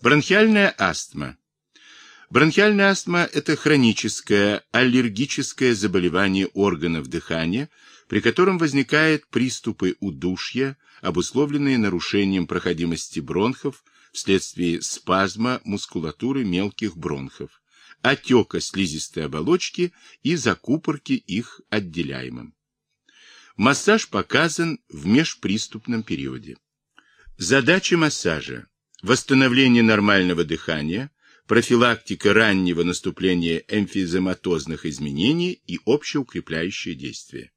Бронхиальная астма. Бронхиальная астма – это хроническое аллергическое заболевание органов дыхания, при котором возникают приступы удушья, обусловленные нарушением проходимости бронхов вследствие спазма мускулатуры мелких бронхов, отека слизистой оболочки и закупорки их отделяемым. Массаж показан в межприступном периоде. Задача массажа – восстановление нормального дыхания, профилактика раннего наступления эмфизематозных изменений и общеукрепляющее действие.